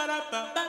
ba da ba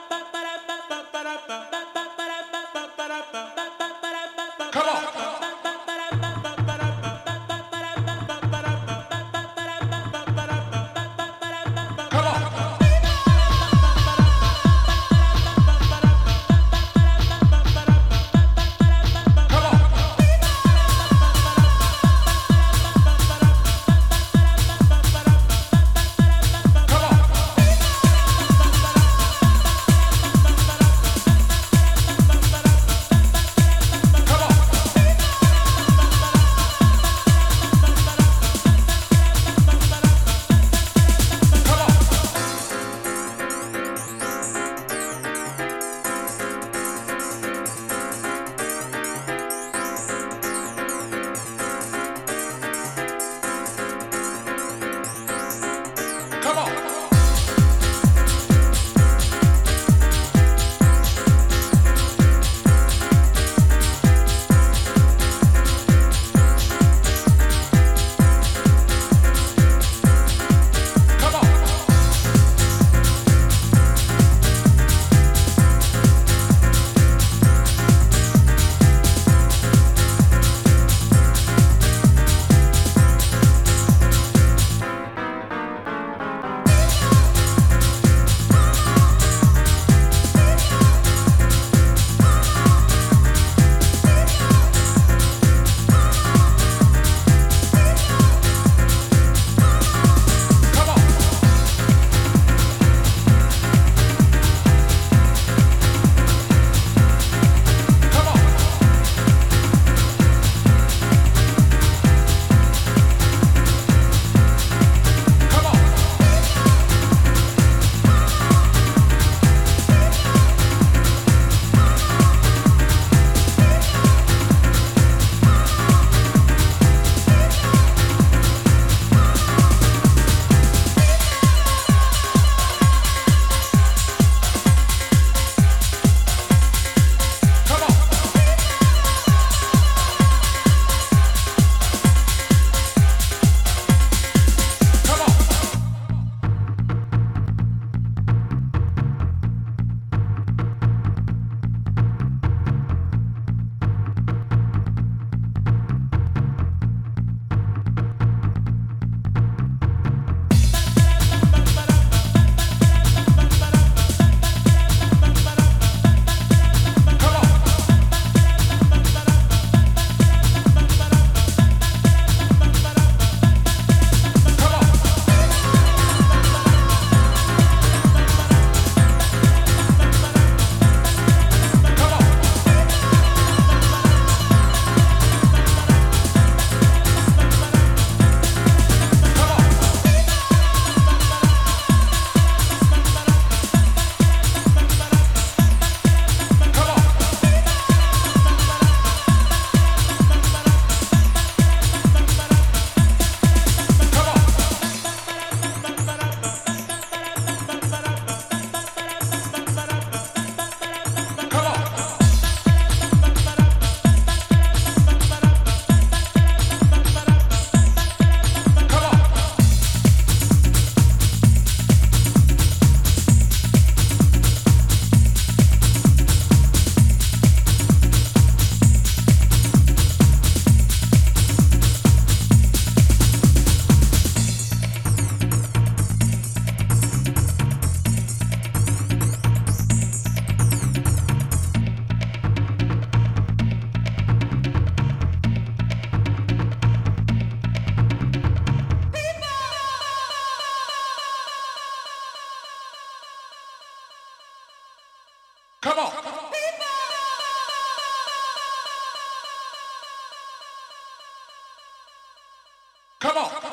Come on.